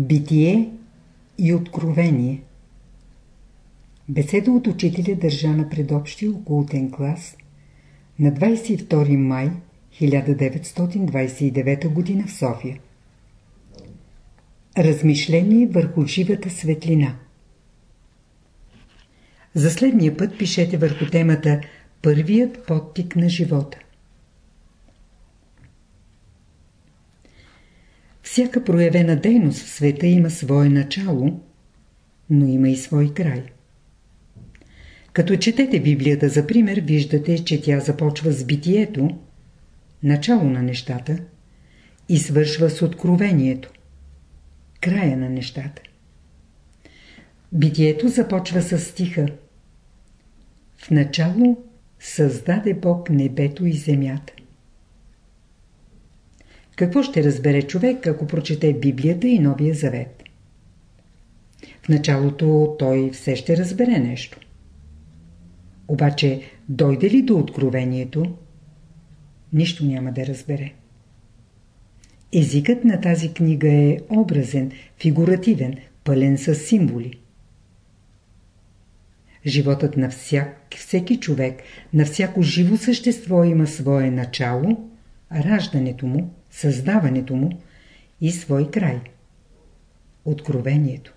Битие и откровение Беседа от учителя държа на предобщи окултен клас на 22 май 1929 г. в София. Размишление върху живата светлина За следния път пишете върху темата Първият подтик на живота. Всяка проявена дейност в света има свое начало, но има и свой край. Като четете Библията за пример, виждате, че тя започва с битието, начало на нещата, и свършва с откровението, края на нещата. Битието започва с стиха. В начало създаде Бог небето и земята. Какво ще разбере човек, ако прочете Библията и Новия Завет? В началото той все ще разбере нещо. Обаче, дойде ли до откровението, нищо няма да разбере. Езикът на тази книга е образен, фигуративен, пълен с символи. Животът на всяк, всеки човек, на всяко живо същество има свое начало, раждането му, създаването му и свой край. Откровението.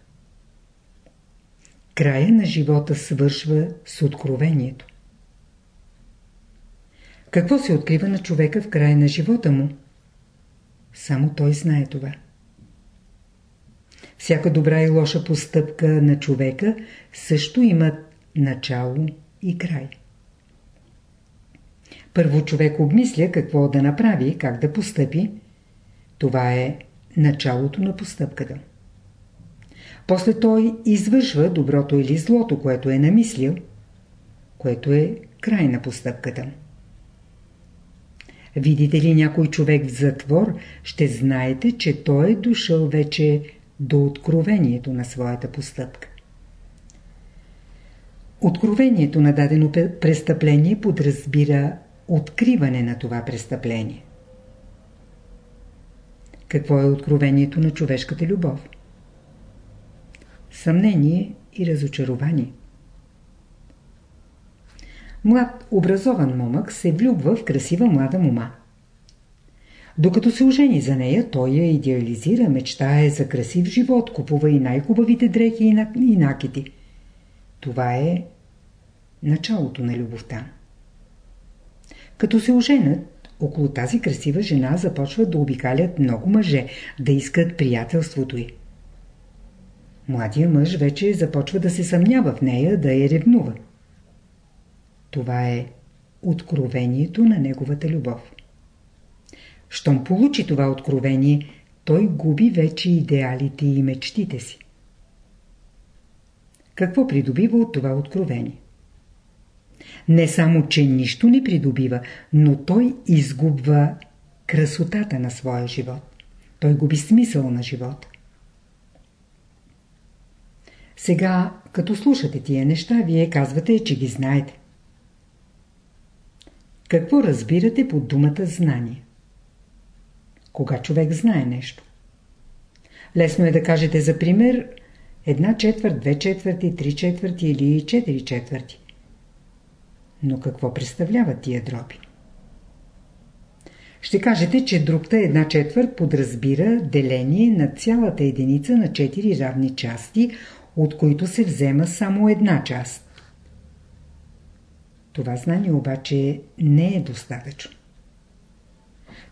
Края на живота свършва с откровението. Какво се открива на човека в края на живота му? Само той знае това. Всяка добра и лоша постъпка на човека също имат начало и край. Първо човек обмисля какво да направи, как да постъпи. Това е началото на постъпката. После той извършва доброто или злото, което е намислил, което е край на постъпката. Видите ли някой човек в затвор, ще знаете, че той е дошъл вече до откровението на своята постъпка. Откровението на дадено престъпление подразбира откриване на това престъпление. Какво е откровението на човешката любов? Съмнение и разочарование. Млад, образован момък се влюбва в красива млада мома. Докато се ожени за нея, той я идеализира, мечтае за красив живот, купува и най-хубавите дрехи и накити. Това е началото на любовта. Като се оженят, около тази красива жена започват да обикалят много мъже, да искат приятелството й. Младия мъж вече започва да се съмнява в нея, да я ревнува. Това е откровението на неговата любов. Щом получи това откровение, той губи вече идеалите и мечтите си. Какво придобива от това откровение? Не само, че нищо не придобива, но той изгубва красотата на своя живот. Той губи смисъл на живота. Сега, като слушате тия неща, вие казвате, че ги знаете. Какво разбирате под думата знание? Кога човек знае нещо? Лесно е да кажете за пример една четвърт, две четвърти, три четвърти или четири четвърти. Но какво представляват тия дроби? Ще кажете, че другта една четвърт подразбира деление на цялата единица на четири равни части, от които се взема само една част. Това знание обаче не е достатъчно.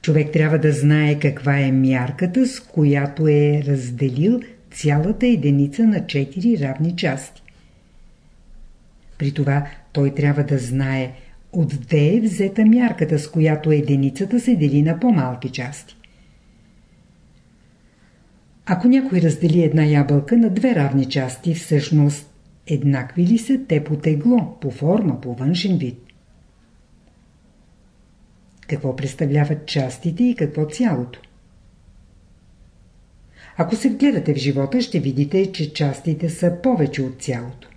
Човек трябва да знае каква е мярката, с която е разделил цялата единица на четири равни части. При това той трябва да знае отде е взета мярката, с която единицата се дели на по-малки части. Ако някой раздели една ябълка на две равни части, всъщност еднакви ли са те по тегло, по форма, по външен вид? Какво представляват частите и какво цялото? Ако се вгледате в живота, ще видите, че частите са повече от цялото.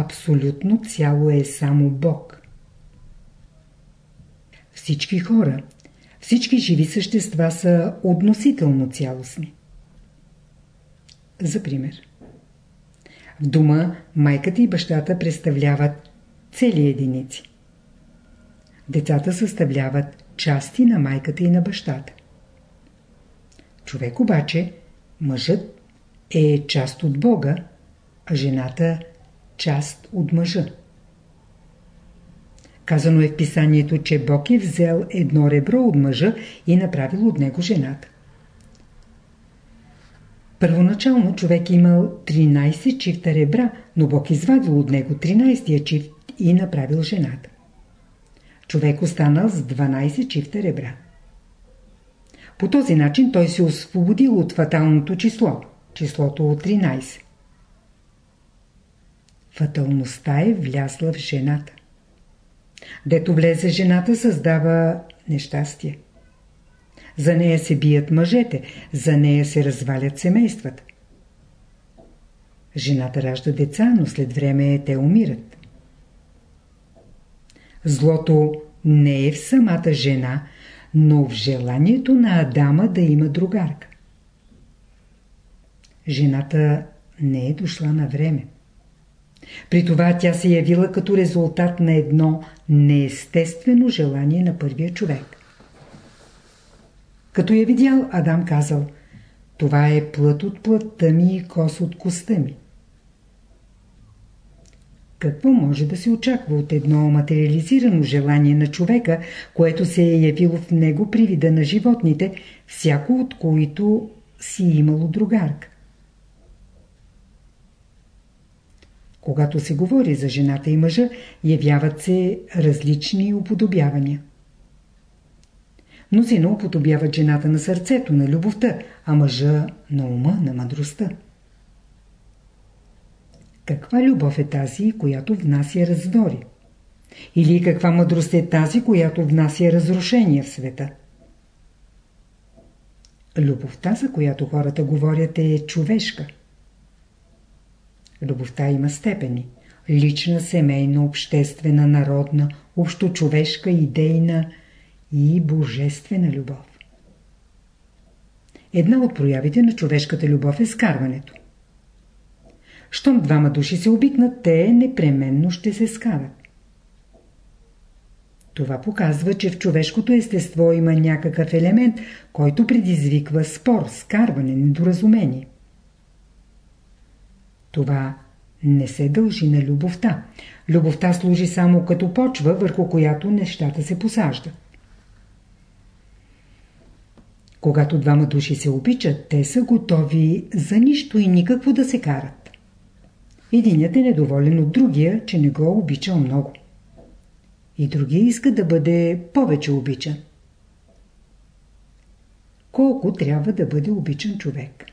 Абсолютно цяло е само Бог. Всички хора, всички живи същества са относително цялостни. За пример. В дома майката и бащата представляват цели единици. Децата съставляват части на майката и на бащата. Човек обаче, мъжът е част от Бога, а жената част от мъжа. Казано е в писанието, че Бог е взел едно ребро от мъжа и направил от него жената. Първоначално човек е имал 13 чифта ребра, но Бог извадил от него 13-я чифт и направил жената. Човек останал с 12 чифта ребра. По този начин той се освободил от фаталното число, числото от 13. Фаталността е влязла в жената. Дето влезе жената, създава нещастие. За нея се бият мъжете, за нея се развалят семействата. Жената ражда деца, но след време те умират. Злото не е в самата жена, но в желанието на Адама да има другарка. Жената не е дошла на време. При това тя се явила като резултат на едно неестествено желание на първия човек. Като я видял, Адам казал, това е плът от плътта ми и кос от коста ми. Какво може да се очаква от едно материализирано желание на човека, което се е явило в него при вида на животните, всяко от които си имало другарка? Когато се говори за жената и мъжа, явяват се различни уподобявания. Мнозина уподобяват жената на сърцето, на любовта, а мъжа на ума, на мъдростта. Каква любов е тази, която внася раздори? Или каква мъдрост е тази, която внася разрушение в света? Любовта, за която хората говорят, е човешка. Любовта има степени. Лична, семейна, обществена, народна, общочовешка, идейна и божествена любов. Една от проявите на човешката любов е скарването. Щом двама души се обикнат, те непременно ще се скарат. Това показва, че в човешкото естество има някакъв елемент, който предизвиква спор, скарване, недоразумение. Това не се дължи на любовта. Любовта служи само като почва, върху която нещата се посаждат. Когато двама души се обичат, те са готови за нищо и никакво да се карат. Единият е недоволен от другия, че не го обичал много. И другия иска да бъде повече обичан. Колко трябва да бъде обичан човек?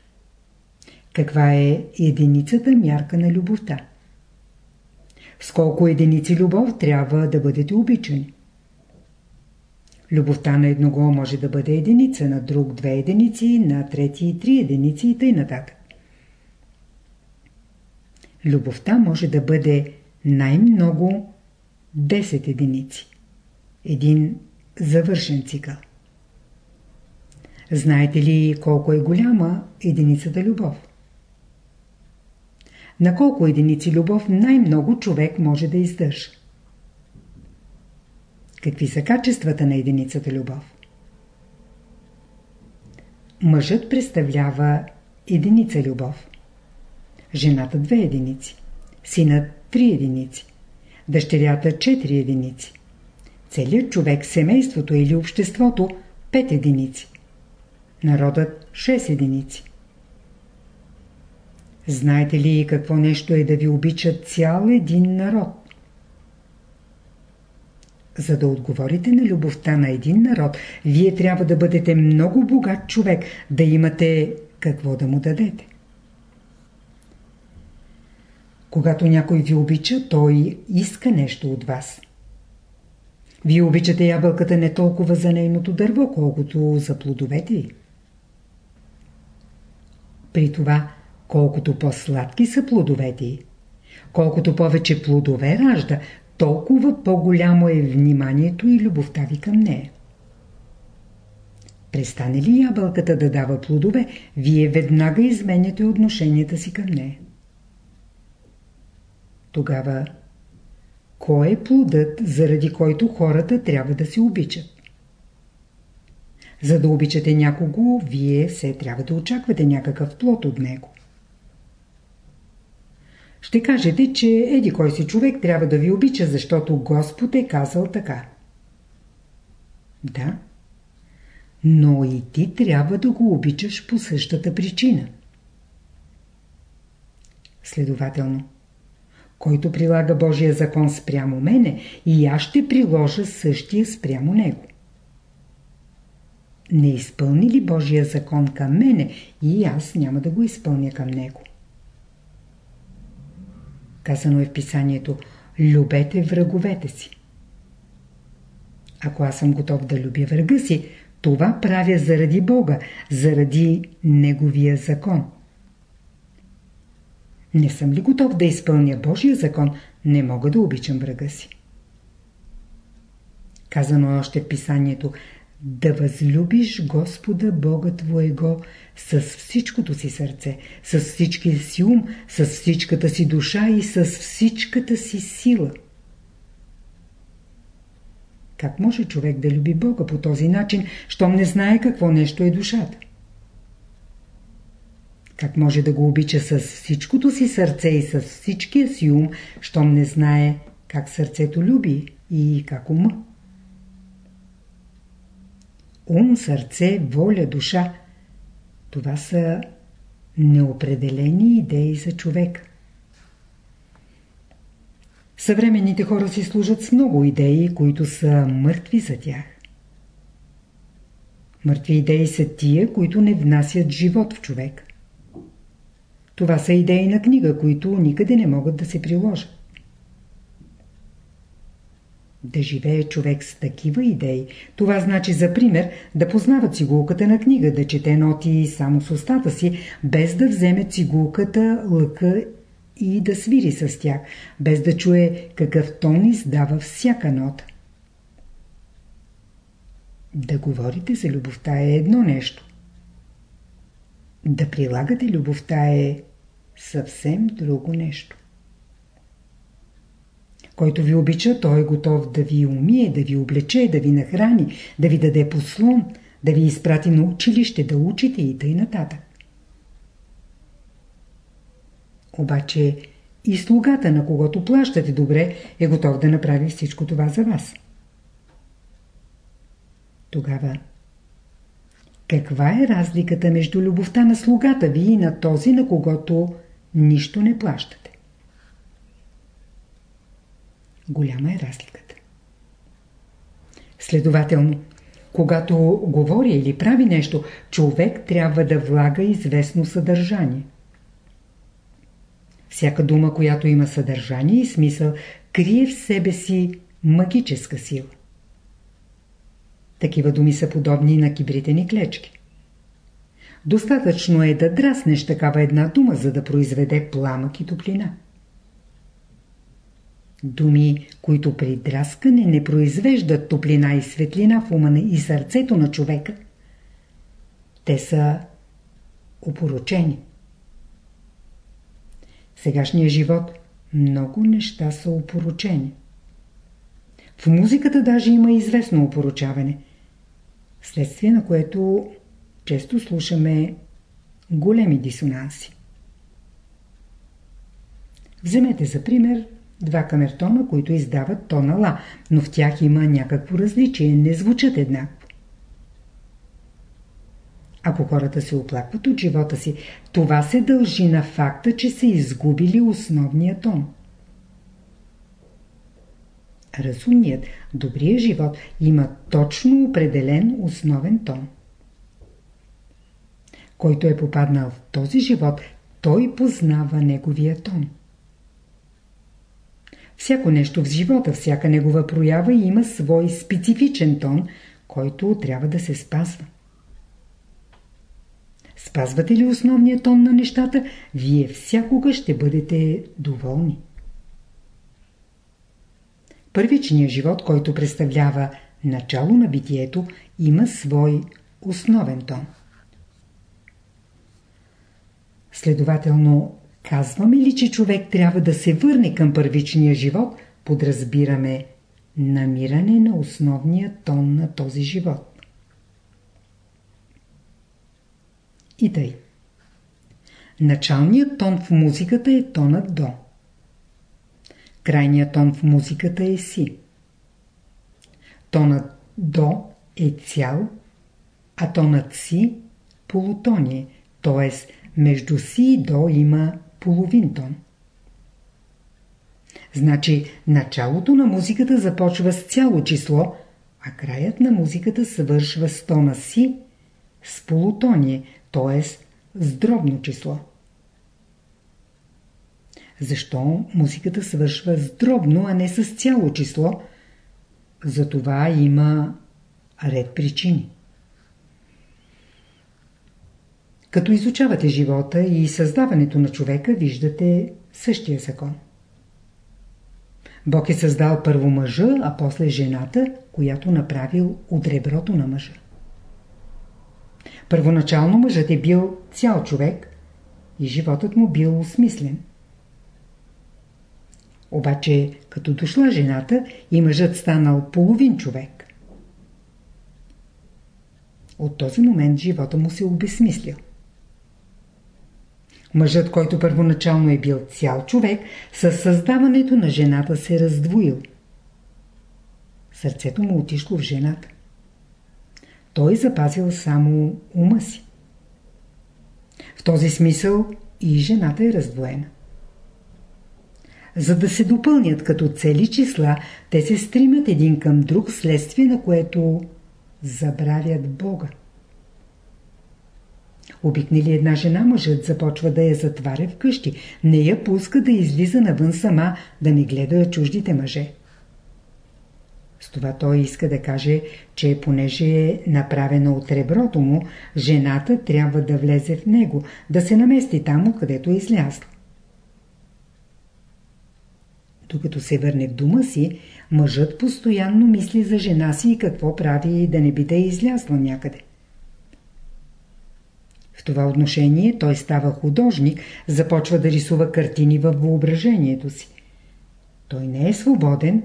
Каква е единицата мярка на любовта? С колко единици любов трябва да бъдете обичани? Любовта на едного може да бъде единица, на друг две единици, на трети три единици и т.н. нататък. Любовта може да бъде най-много 10 единици. Един завършен цикъл. Знаете ли колко е голяма единицата любов? На колко единици любов най-много човек може да издържа? Какви са качествата на единицата любов? Мъжът представлява единица любов. Жената две единици. Синът три единици. Дъщерята четири единици. Целият човек, семейството или обществото пет единици. Народът 6 единици. Знаете ли какво нещо е да ви обича цял един народ? За да отговорите на любовта на един народ, вие трябва да бъдете много богат човек, да имате какво да му дадете. Когато някой ви обича, той иска нещо от вас. Вие обичате ябълката не толкова за нейното дърво, колкото за плодовете й. При това Колкото по-сладки са плодовете колкото повече плодове ражда, толкова по-голямо е вниманието и любовта ви към нея. Престане ли ябълката да дава плодове, вие веднага изменяте отношенията си към нея. Тогава, кой е плодът, заради който хората трябва да се обичат? За да обичате някого, вие все трябва да очаквате някакъв плод от него. Ще кажете, че еди кой си човек трябва да ви обича, защото Господ е казал така. Да, но и ти трябва да го обичаш по същата причина. Следователно, който прилага Божия закон спрямо мене, и аз ще приложа същия спрямо него. Не изпълни ли Божия закон към мене, и аз няма да го изпълня към него. Казано е в писанието Любете враговете си. Ако аз съм готов да любя врага си, това правя заради Бога, заради Неговия закон. Не съм ли готов да изпълня Божия закон, не мога да обичам врага си. Казано е още в писанието да възлюбиш Господа Бога Твоего с всичкото си сърце, с всичкия си ум, с всичката си душа и с всичката си сила. Как може човек да люби Бога по този начин, щом не знае какво нещо е душата? Как може да го обича с всичкото си сърце и с всичкия си ум, щом не знае как сърцето люби и как ума? Ум, сърце, воля, душа – това са неопределени идеи за човек. Съвременните хора си служат с много идеи, които са мъртви за тях. Мъртви идеи са тия, които не внасят живот в човек. Това са идеи на книга, които никъде не могат да се приложат. Да живее човек с такива идеи, това значи за пример да познава цигулката на книга, да чете ноти само с устата си, без да вземе цигулката, лъка и да свири с тях, без да чуе какъв тон издава всяка нота. Да говорите за любовта е едно нещо. Да прилагате любовта е съвсем друго нещо. Който ви обича, той е готов да ви умие, да ви облече, да ви нахрани, да ви даде послон, да ви изпрати на училище, да учите и тъй нататък. Обаче и слугата, на когото плащате добре, е готов да направи всичко това за вас. Тогава, каква е разликата между любовта на слугата ви и на този, на когото нищо не плащате? Голяма е разликата. Следователно, когато говори или прави нещо, човек трябва да влага известно съдържание. Всяка дума, която има съдържание и смисъл, крие в себе си магическа сила. Такива думи са подобни на кибритени клечки. Достатъчно е да драснеш такава една дума, за да произведе пламък и топлина. Думи, които при драскане не произвеждат топлина и светлина в ума и сърцето на човека, те са опорочени. В сегашния живот много неща са опоручени. В музиката даже има известно опоручаване, следствие на което често слушаме големи дисонанси. Вземете за пример два камертона, които издават тона ла, но в тях има някакво различие, не звучат еднакво. Ако хората се оплакват от живота си, това се дължи на факта, че са изгубили основния тон. Разумният, добрият живот има точно определен основен тон. Който е попаднал в този живот, той познава неговия тон. Всяко нещо в живота, всяка негова проява има свой специфичен тон, който трябва да се спазва. Спазвате ли основния тон на нещата, вие всякога ще бъдете доволни. Първичният живот, който представлява начало на битието, има свой основен тон. Следователно, казваме ли, че човек трябва да се върне към първичния живот, подразбираме намиране на основния тон на този живот. И тъй. Началният тон в музиката е тонът до. Крайният тон в музиката е си. Тонът до е цял, а тонът си полутоние, т.е. между си и до има половин тон. Значи началото на музиката започва с цяло число, а краят на музиката свършва с тона си с полутоние, т.е. с дробно число. Защо музиката свършва с дробно, а не с цяло число? За това има ред причини. Като изучавате живота и създаването на човека, виждате същия закон. Бог е създал първо мъжа, а после жената, която направил от реброто на мъжа. Първоначално мъжът е бил цял човек и животът му бил осмислен. Обаче, като дошла жената и мъжът станал половин човек. От този момент живота му се обесмислил. Мъжът, който първоначално е бил цял човек, със създаването на жената се раздвоил. Сърцето му отишло в жената. Той запазил само ума си. В този смисъл и жената е раздвоена. За да се допълнят като цели числа, те се стримат един към друг, следствие на което забравят Бога. Обикне ли една жена, мъжът започва да я затваря вкъщи. Не я пуска да излиза навън сама, да не гледа чуждите мъже. С това той иска да каже, че понеже е направена от реброто му, жената трябва да влезе в него, да се намести там, където е излязла. Докато се върне в дома си, мъжът постоянно мисли за жена си и какво прави да не би да е излязла някъде. В това отношение той става художник, започва да рисува картини във въображението си. Той не е свободен,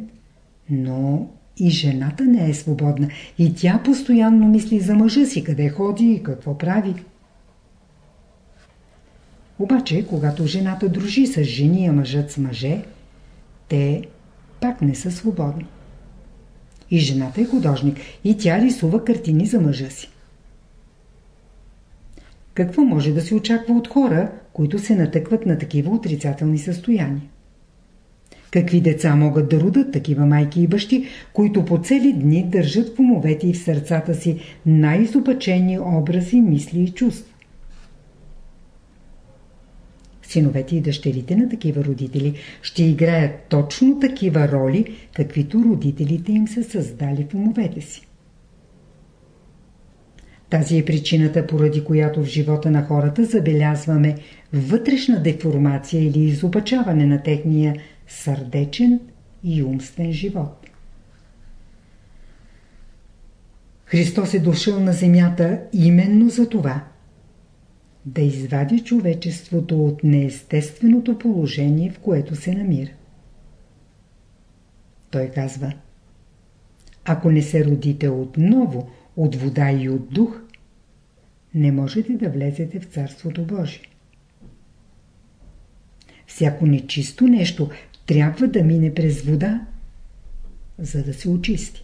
но и жената не е свободна. И тя постоянно мисли за мъжа си, къде ходи и какво прави. Обаче, когато жената дружи с жени, а мъжът с мъже, те пак не са свободни. И жената е художник, и тя рисува картини за мъжа си. Какво може да се очаква от хора, които се натъкват на такива отрицателни състояния? Какви деца могат да родат такива майки и бащи, които по цели дни държат в умовете и в сърцата си най-изопачени образи, мисли и чувства? Синовете и дъщерите на такива родители ще играят точно такива роли, каквито родителите им са създали в умовете си. Тази е причината, поради която в живота на хората забелязваме вътрешна деформация или изопачаване на техния сърдечен и умствен живот. Христос е дошъл на земята именно за това да извади човечеството от неестественото положение, в което се намира. Той казва Ако не се родите отново от вода и от дух, не можете да влезете в Царството Божие. Всяко нечисто нещо трябва да мине през вода, за да се очисти.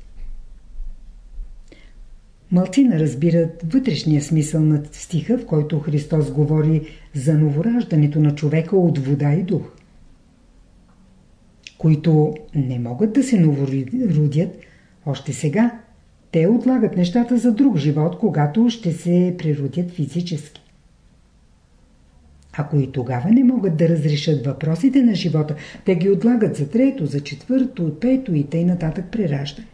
Малцина разбират вътрешния смисъл на стиха, в който Христос говори за новораждането на човека от вода и дух. Които не могат да се новородят още сега, те отлагат нещата за друг живот, когато ще се природят физически. Ако и тогава не могат да разрешат въпросите на живота, те ги отлагат за трето, за четвърто, пето и тъй нататък прераждане.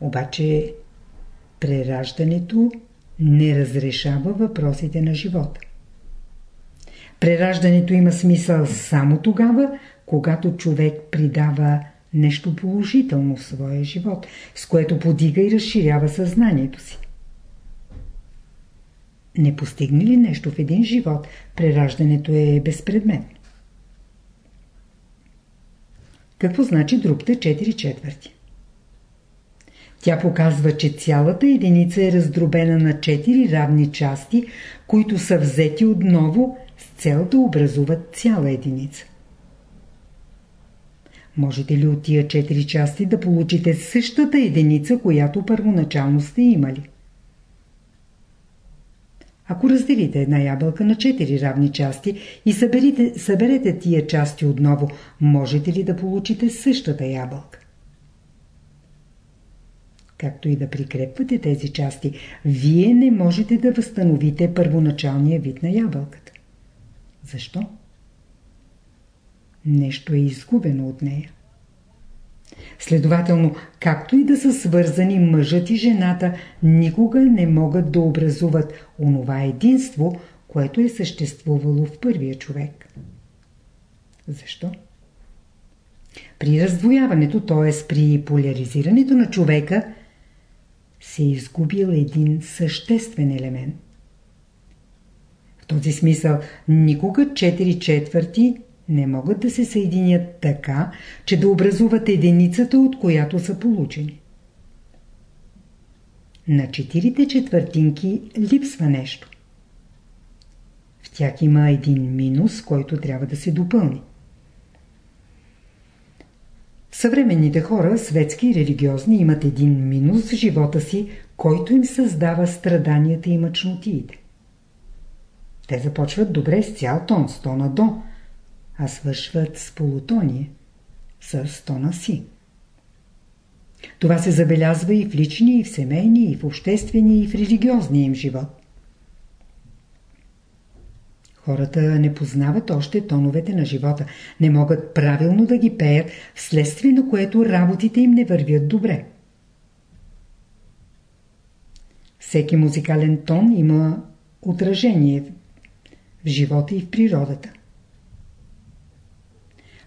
Обаче прераждането не разрешава въпросите на живота. Прераждането има смисъл само тогава, когато човек придава нещо положително в своя живот, с което подига и разширява съзнанието си. Не постигне ли нещо в един живот, прераждането е безпредметно. Какво значи другите 4 четвърти? Тя показва, че цялата единица е раздробена на 4 равни части, които са взети отново с цел да образуват цяла единица. Можете ли от тия 4 части да получите същата единица, която първоначално сте имали? Ако разделите една ябълка на 4 равни части и съберете, съберете тия части отново, можете ли да получите същата ябълка? Както и да прикрепвате тези части, вие не можете да възстановите първоначалния вид на ябълката. Защо? Нещо е изгубено от нея. Следователно, както и да са свързани мъжът и жената, никога не могат да образуват онова единство, което е съществувало в първия човек. Защо? При раздвояването, т.е. при поляризирането на човека, се е изгубил един съществен елемент. В този смисъл никога 4 четвърти не могат да се съединят така, че да образуват единицата, от която са получени. На четирите четвъртинки липсва нещо. В тях има един минус, който трябва да се допълни. Съвременните хора, светски и религиозни, имат един минус в живота си, който им създава страданията и мъчнотиите. Те започват добре с цял тон, с тона до, а свършват с полутония, с тона си. Това се забелязва и в личния, и в семейния, и в обществения, и в религиозния им живот. Хората не познават още тоновете на живота, не могат правилно да ги пеят, вследствие на което работите им не вървят добре. Всеки музикален тон има отражение в живота и в природата.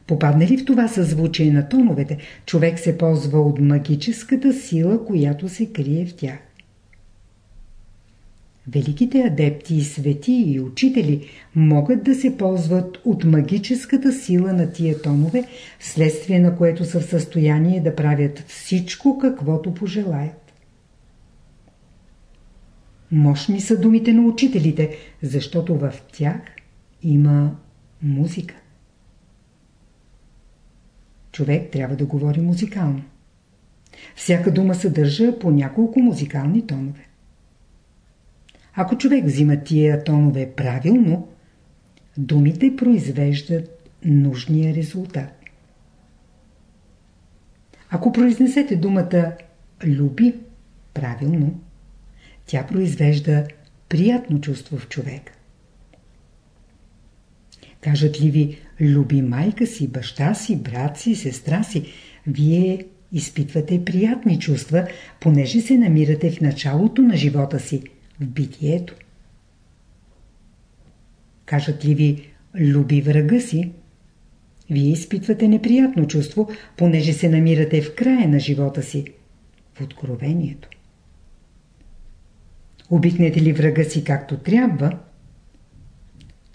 Попадне ли в това съзвучие на тоновете, човек се ползва от магическата сила, която се крие в тях. Великите адепти, свети и учители могат да се ползват от магическата сила на тия тонове, вследствие на което са в състояние да правят всичко, каквото пожелаят. Мощни са думите на учителите, защото в тях има музика. Човек трябва да говори музикално. Всяка дума съдържа по няколко музикални тонове. Ако човек взима тия тонове правилно, думите произвеждат нужния резултат. Ако произнесете думата люби правилно, тя произвежда приятно чувство в човек. Кажат ли ви люби майка си, баща си, брат си, сестра си, вие изпитвате приятни чувства, понеже се намирате в началото на живота си – в битието. Кажат ли ви люби врага си? Вие изпитвате неприятно чувство, понеже се намирате в края на живота си, в откровението. Обикнете ли врага си както трябва,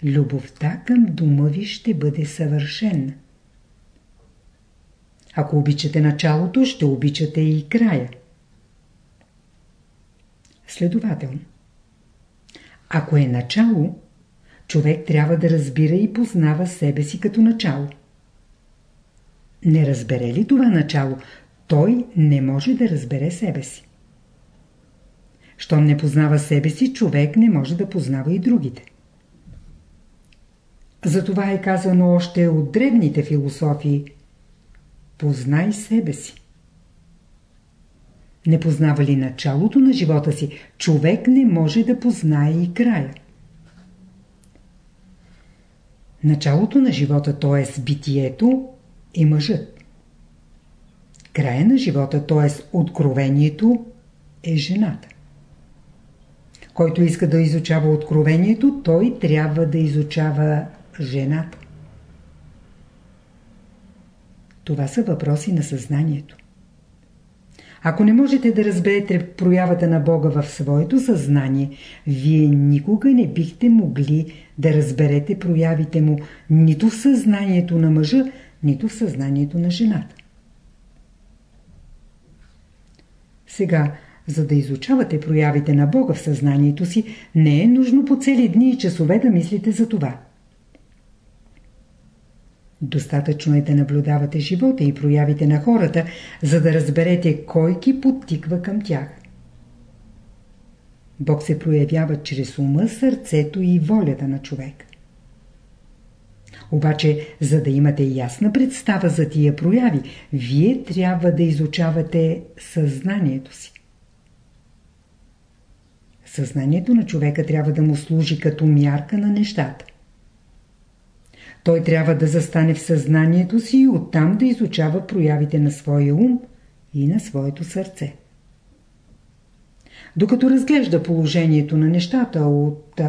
любовта към дома ви ще бъде съвършена. Ако обичате началото, ще обичате и края. Следователно. Ако е начало, човек трябва да разбира и познава себе си като начало. Не разбере ли това начало, той не може да разбере себе си. Щом не познава себе си, човек не може да познава и другите. Затова е казано още от древните философии Познай себе си. Не познава ли началото на живота си, човек не може да познае и края. Началото на живота, т.е. битието, е мъжът. Края на живота, т.е. откровението, е жената. Който иска да изучава откровението, той трябва да изучава жената. Това са въпроси на съзнанието. Ако не можете да разберете проявата на Бога в своето съзнание, вие никога не бихте могли да разберете проявите му нито в съзнанието на мъжа, нито в съзнанието на жената. Сега, за да изучавате проявите на Бога в съзнанието си, не е нужно по цели дни и часове да мислите за това. Достатъчно е да наблюдавате живота и проявите на хората, за да разберете кой ги подтиква към тях. Бог се проявява чрез ума, сърцето и волята на човек. Обаче, за да имате ясна представа за тия прояви, вие трябва да изучавате съзнанието си. Съзнанието на човека трябва да му служи като мярка на нещата. Той трябва да застане в съзнанието си и оттам да изучава проявите на своя ум и на своето сърце. Докато разглежда положението на нещата от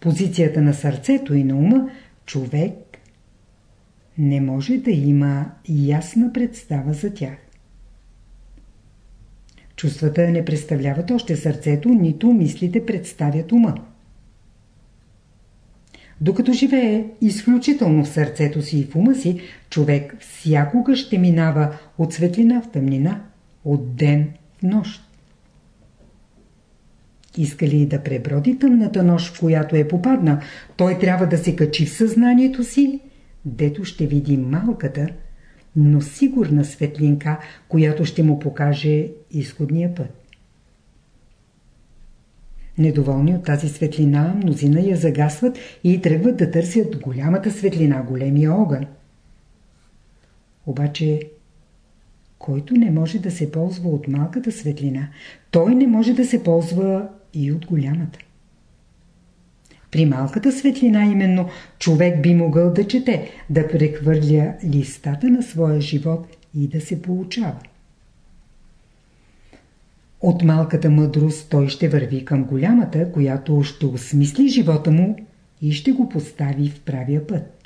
позицията на сърцето и на ума, човек не може да има ясна представа за тях. Чувствата не представляват още сърцето, нито мислите представят ума. Докато живее изключително в сърцето си и в ума си, човек всякога ще минава от светлина в тъмнина, от ден в нощ. Иска ли да преброди тъмната нощ, в която е попадна, той трябва да се качи в съзнанието си, дето ще види малката, но сигурна светлинка, която ще му покаже изходния път. Недоволни от тази светлина, мнозина я загасват и тръгват да търсят голямата светлина, големия огън. Обаче, който не може да се ползва от малката светлина, той не може да се ползва и от голямата. При малката светлина именно човек би могъл да чете, да прехвърля листата на своя живот и да се получава. От малката мъдрост той ще върви към голямата, която ще осмисли живота му и ще го постави в правия път.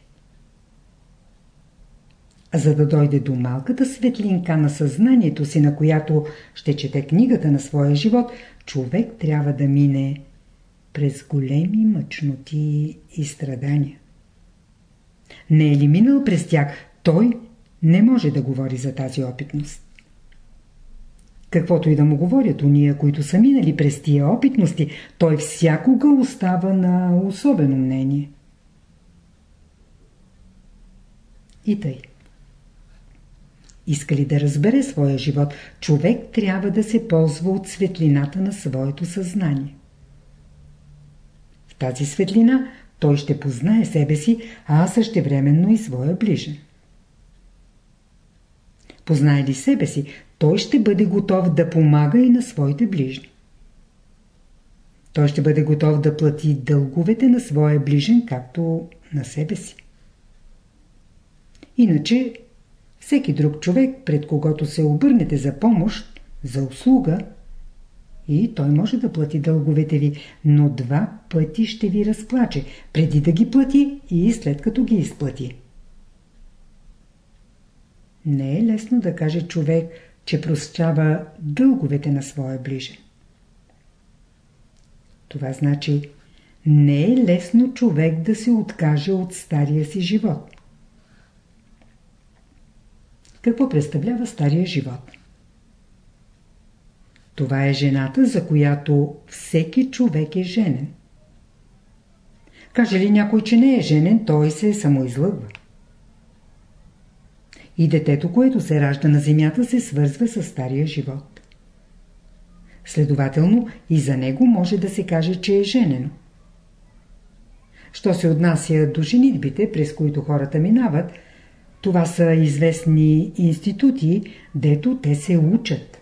За да дойде до малката светлинка на съзнанието си, на която ще чете книгата на своя живот, човек трябва да мине през големи мъчноти и страдания. Не е ли минал през тях, той не може да говори за тази опитност. Каквото и да му говорят уния, които са минали през тия опитности, той всякога остава на особено мнение. И тъй. Иска ли да разбере своя живот, човек трябва да се ползва от светлината на своето съзнание. В тази светлина той ще познае себе си, а същевременно и своя ближен. Познае ли себе си, той ще бъде готов да помага и на своите ближни. Той ще бъде готов да плати дълговете на своя ближен, както на себе си. Иначе, всеки друг човек, пред когото се обърнете за помощ, за услуга, и той може да плати дълговете ви, но два пъти ще ви разплаче, преди да ги плати и след като ги изплати. Не е лесно да каже човек, че прощава дълговете на своя ближен. Това значи, не е лесно човек да се откаже от стария си живот. Какво представлява стария живот? Това е жената, за която всеки човек е женен. Каже ли някой, че не е женен, той се самоизлъгва. И детето, което се ражда на земята, се свързва с стария живот. Следователно, и за него може да се каже, че е женено. Що се отнася до женитбите, през които хората минават, това са известни институти, дето те се учат.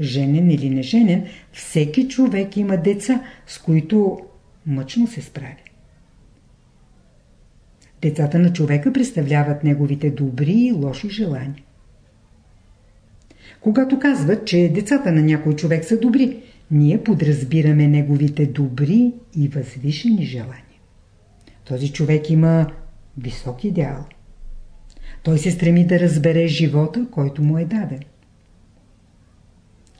Женен или неженен, всеки човек има деца, с които мъчно се справя. Децата на човека представляват неговите добри и лоши желания. Когато казват, че децата на някой човек са добри, ние подразбираме неговите добри и възвишени желания. Този човек има висок идеал. той се стреми да разбере живота, който му е даден.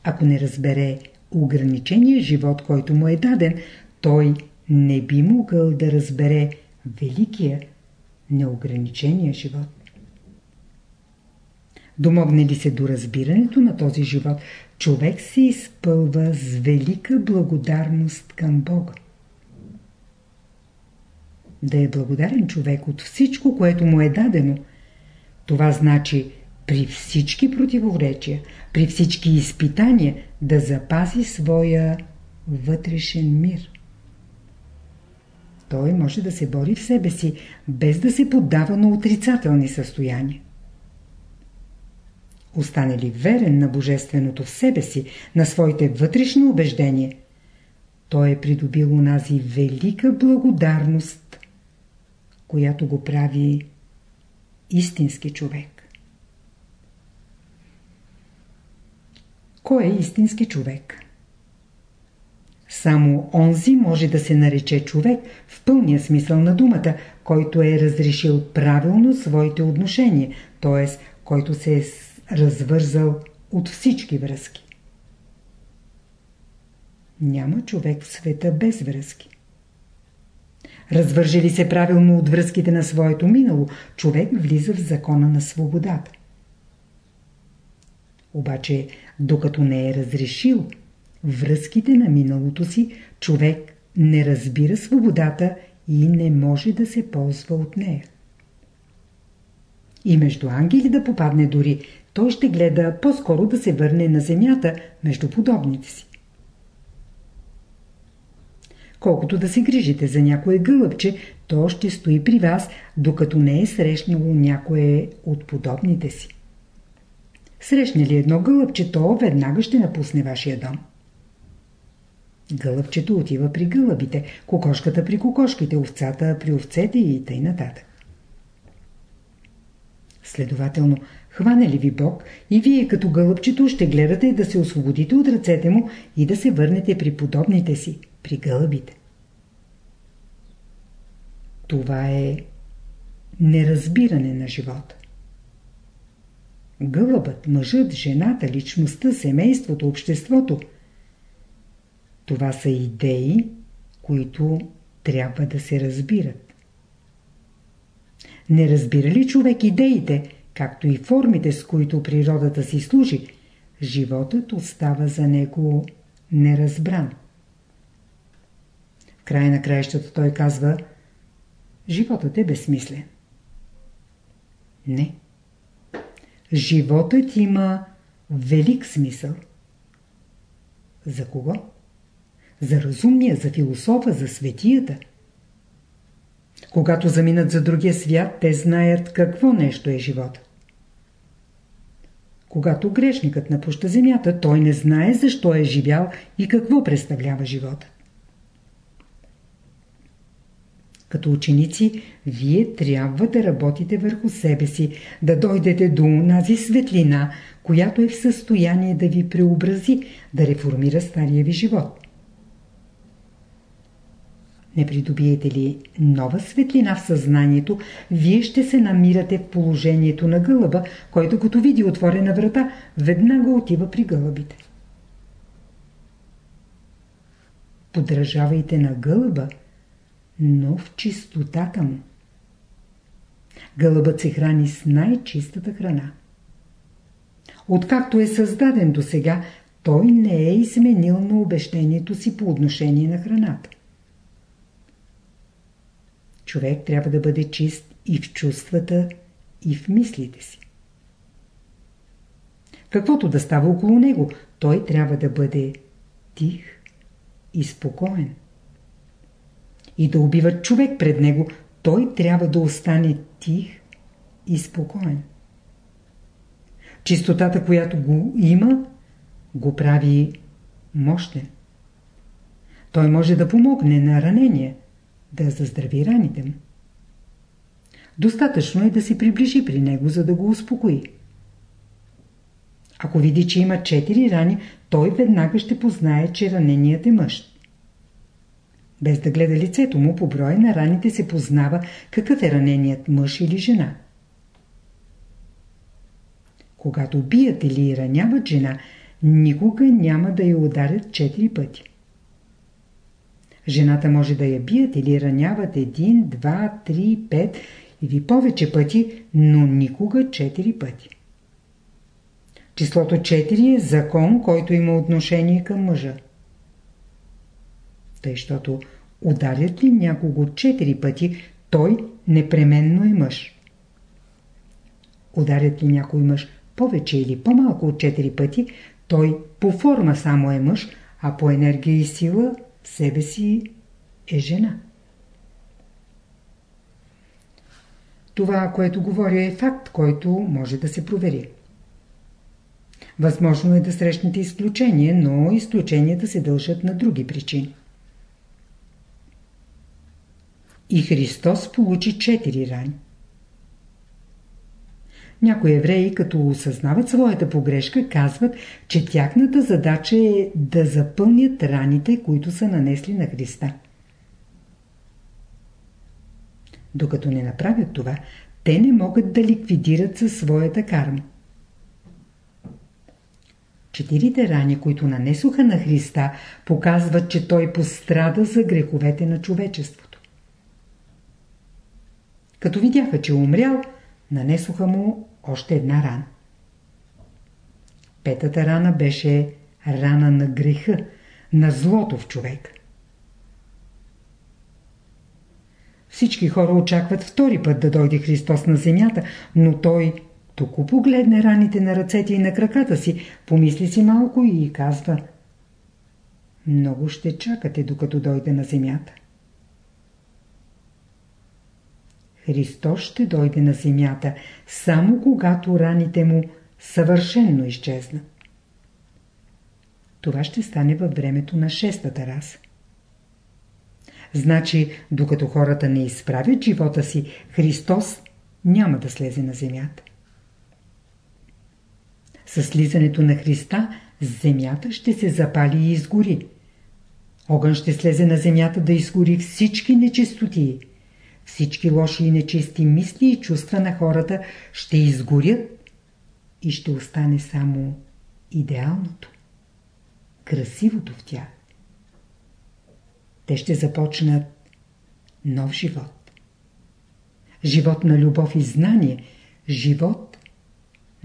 Ако не разбере ограничения живот, който му е даден, той не би могъл да разбере великия, неограничения живот. Домогне ли се до разбирането на този живот, човек се изпълва с велика благодарност към Бога. Да е благодарен човек от всичко, което му е дадено, това значи при всички противоречия, при всички изпитания да запази своя вътрешен мир. Той може да се бори в себе си, без да се поддава на отрицателни състояния. Остане ли верен на Божественото в себе си, на своите вътрешни убеждения, той е придобил унази велика благодарност, която го прави истински човек. Кой е истински човек? Само онзи може да се нарече човек в пълния смисъл на думата, който е разрешил правилно своите отношения, т.е. който се е развързал от всички връзки. Няма човек в света без връзки. Развържи ли се правилно от връзките на своето минало, човек влиза в закона на свободата. Обаче, докато не е разрешил връзките на миналото си, човек не разбира свободата и не може да се ползва от нея. И между ангели да попадне дори, той ще гледа по-скоро да се върне на земята между подобните си. Колкото да се грижите за някое гълъбче, то ще стои при вас, докато не е срещнало някое от подобните си. Срещне ли едно гълъбче, то веднага ще напусне вашия дом. Гълъбчето отива при гълъбите, кокошката при кокошките, овцата при овцете и т.н. нататък. Следователно, хване ли ви Бог и вие като гълъбчето ще гледате да се освободите от ръцете му и да се върнете при подобните си, при гълъбите. Това е неразбиране на живота. Гълъбът, мъжът, жената, личността, семейството, обществото – това са идеи, които трябва да се разбират. Не разбира ли човек идеите, както и формите, с които природата си служи, животът остава за него неразбран. В края на краищата той казва Животът е безсмислен. Не. Животът има велик смисъл. За кого? За разумния, за философа, за светията. Когато заминат за другия свят, те знаят какво нещо е живота. Когато грешникът напуща земята, той не знае защо е живял и какво представлява живота. Като ученици, вие трябва да работите върху себе си, да дойдете до нази светлина, която е в състояние да ви преобрази, да реформира стария ви живот. Не придобиете ли нова светлина в съзнанието, вие ще се намирате в положението на гълъба, който като види отворена врата, веднага отива при гълъбите. Подражавайте на гълъба, но в чистотата му. Гълъбът се храни с най-чистата храна. Откакто е създаден до сега, той не е изменил на обещението си по отношение на храната. Човек трябва да бъде чист и в чувствата, и в мислите си. Каквото да става около него, той трябва да бъде тих и спокоен. И да убиват човек пред него, той трябва да остане тих и спокоен. Чистотата, която го има, го прави мощен. Той може да помогне на ранения – да заздрави раните му. Достатъчно е да се приближи при него, за да го успокои. Ако види, че има четири рани, той веднага ще познае, че раненият е мъж. Без да гледа лицето му, по броя на раните се познава какъв е раненият мъж или жена. Когато бият или раняват жена, никога няма да я ударят четири пъти. Жената може да я бият или раняват един, два, три, пет или повече пъти, но никога четири пъти. Числото 4 е закон, който има отношение към мъжа. Тъй, защото ударят ли някого 4 пъти, той непременно е мъж. Ударят ли някой мъж повече или по-малко от 4 пъти, той по форма само е мъж, а по енергия и сила в себе си е жена. Това, което говоря е факт, който може да се провери. Възможно е да срещнете изключение, но изключенията се дължат на други причини. И Христос получи четири рани. Някои евреи, като осъзнават своята погрешка, казват, че тяхната задача е да запълнят раните, които са нанесли на Христа. Докато не направят това, те не могат да ликвидират със своята карма. Четирите рани, които нанесоха на Христа, показват, че Той пострада за греховете на човечеството. Като видяха, че е умрял, нанесоха му още една рана. Петата рана беше рана на греха, на злото в човек. Всички хора очакват втори път да дойде Христос на земята, но Той Току погледне раните на ръцете и на краката си, помисли си малко и казва Много ще чакате, докато дойде на земята. Христос ще дойде на земята, само когато раните му съвършенно изчезнат. Това ще стане във времето на шестата раса. Значи, докато хората не изправят живота си, Христос няма да слезе на земята. С слизането на Христа земята ще се запали и изгори. Огън ще слезе на земята да изгори всички нечистоти. Всички лоши и нечисти мисли и чувства на хората ще изгорят и ще остане само идеалното, красивото в тях. Те ще започнат нов живот. Живот на любов и знание, живот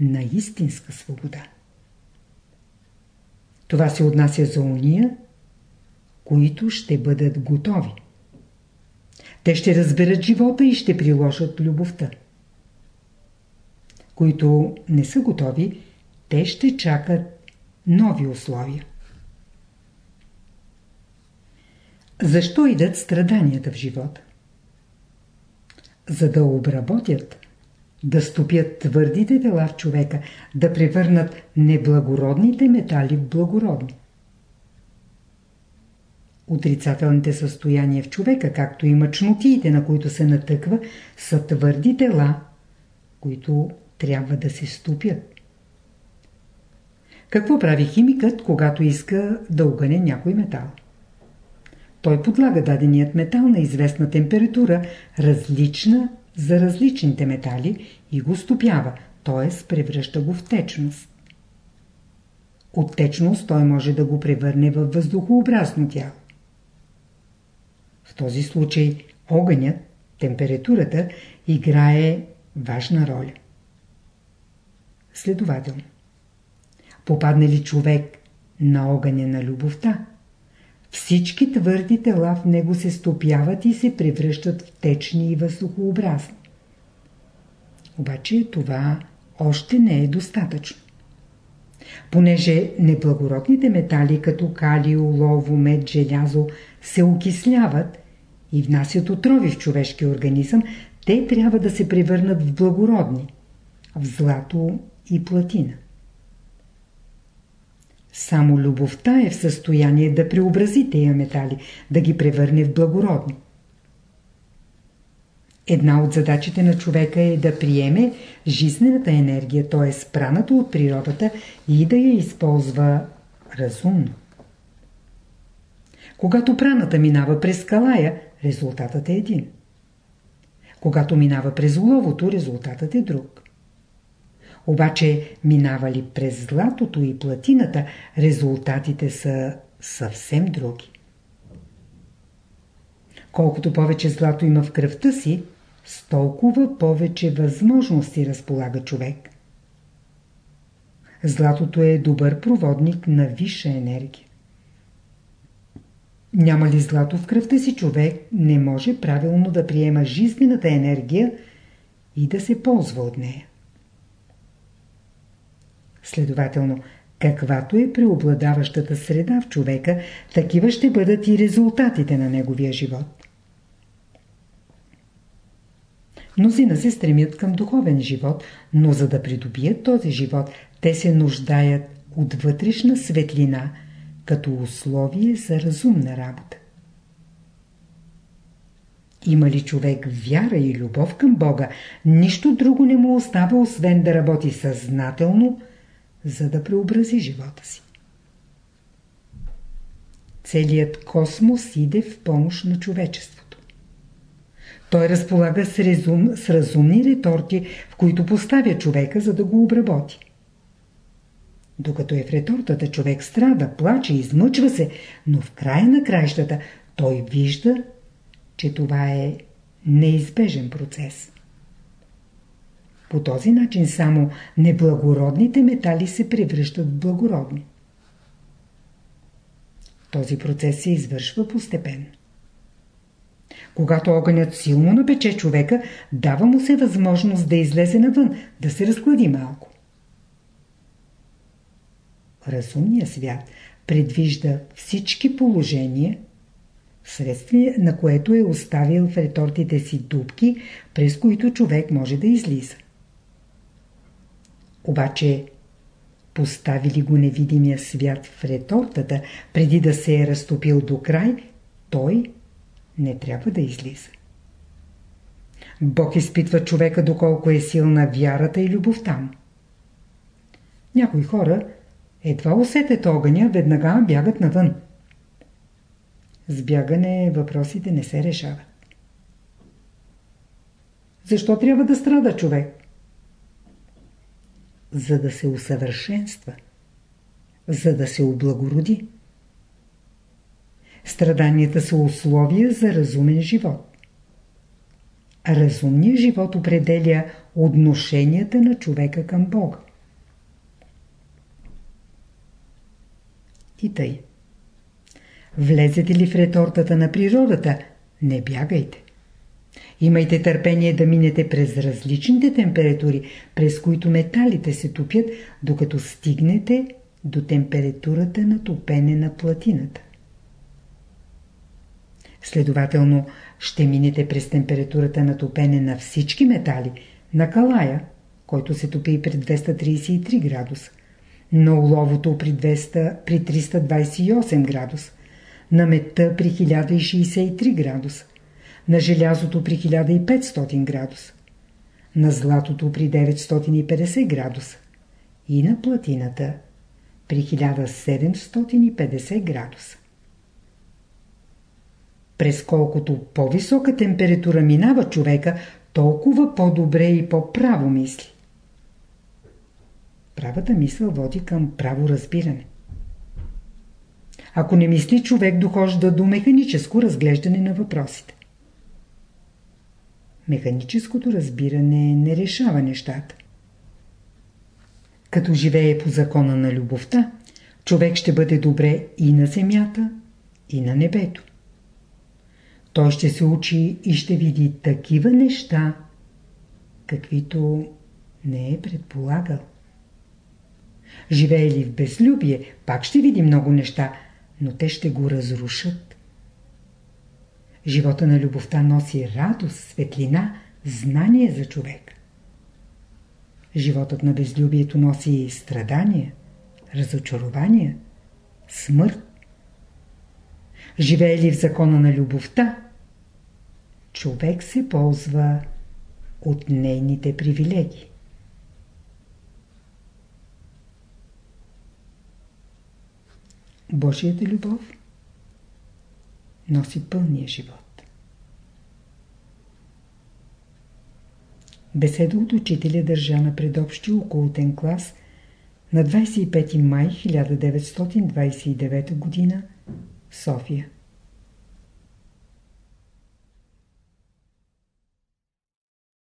на истинска свобода. Това се отнася за уния, които ще бъдат готови. Те ще разберат живота и ще приложат любовта. Които не са готови, те ще чакат нови условия. Защо идат страданията в живота? За да обработят да стопят твърдите тела в човека, да превърнат неблагородните метали в благородни. Отрицателните състояния в човека, както и мъчнотиите, на които се натъква, са твърди тела, които трябва да се стопят. Какво прави химикът, когато иска да огъне някой метал? Той подлага даденият метал на известна температура, различна за различните метали и го стопява, т.е. превръща го в течност. От течност той може да го превърне в въздухообразно тяло. В този случай огънят, температурата, играе важна роля. Следователно, попадне ли човек на огъня на любовта, всички твърди тела в него се стопяват и се превръщат в течни и въздухообразни. Обаче това още не е достатъчно. Понеже неблагородните метали, като кали, олово, мед, желязо, се окисляват и внасят отрови в човешкия организъм, те трябва да се превърнат в благородни, в злато и платина. Само любовта е в състояние да преобрази тези метали, да ги превърне в благородни. Една от задачите на човека е да приеме жизнената енергия, т.е. праната от природата и да я използва разумно. Когато праната минава през калая, резултатът е един. Когато минава през уловото, резултатът е друг. Обаче минавали през златото и платината, резултатите са съвсем други. Колкото повече злато има в кръвта си, с толкова повече възможности разполага човек. Златото е добър проводник на висша енергия. Няма ли злато в кръвта си, човек не може правилно да приема жизнената енергия и да се ползва от нея. Следователно, каквато е преобладаващата среда в човека, такива ще бъдат и резултатите на неговия живот. Мнозина се стремят към духовен живот, но за да придобият този живот, те се нуждаят от вътрешна светлина, като условие за разумна работа. Има ли човек вяра и любов към Бога, нищо друго не му остава, освен да работи съзнателно, за да преобрази живота си. Целият космос иде в помощ на човечеството. Той разполага с, резум, с разумни реторти, в които поставя човека, за да го обработи. Докато е в ретортата, човек страда, плаче, измъчва се, но в края на краищата той вижда, че това е неизбежен процес. По този начин само неблагородните метали се превръщат в благородни. Този процес се извършва постепенно. Когато огънят силно напече човека, дава му се възможност да излезе навън, да се разклади малко. Разумният свят предвижда всички положения, вследствие на което е оставил в ретортите си дубки, през които човек може да излиза. Обаче, поставили го невидимия свят в ретортата, преди да се е разтопил до край, той не трябва да излиза. Бог изпитва човека доколко е силна вярата и любовта му. Някои хора едва усетят огъня, веднага бягат навън. С бягане въпросите не се решават. Защо трябва да страда човек? За да се усъвършенства. За да се облагороди. Страданията са условия за разумен живот. Разумният живот определя отношенията на човека към Бога. И. Влезете ли в ретортата на природата, не бягайте. Имайте търпение да минете през различните температури, през които металите се топят, докато стигнете до температурата на топене на платината. Следователно, ще минете през температурата на топене на всички метали, на калая, който се топи при 233 градуса, на оловото при, 200, при 328 градуса, на метта при 1063 градуса, на желязото при 1500 градуса, на златото при 950 градуса и на платината при 1750 градуса. През колкото по-висока температура минава човека, толкова по-добре и по-право мисли. Правата мисъл води към право разбиране. Ако не мисли, човек дохожда до механическо разглеждане на въпросите. Механическото разбиране не решава нещата. Като живее по закона на любовта, човек ще бъде добре и на земята, и на небето. Той ще се учи и ще види такива неща, каквито не е предполагал. Живее ли в безлюбие, пак ще види много неща, но те ще го разрушат. Живота на любовта носи радост, светлина, знание за човек. Животът на безлюбието носи страдания, разочарования, смърт. Живее ли в закона на любовта, човек се ползва от нейните привилегии. Божията любов носи пълния живот. Беседа от учителя държа на предобщи околотен клас на 25 май 1929 г. София